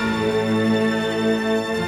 Música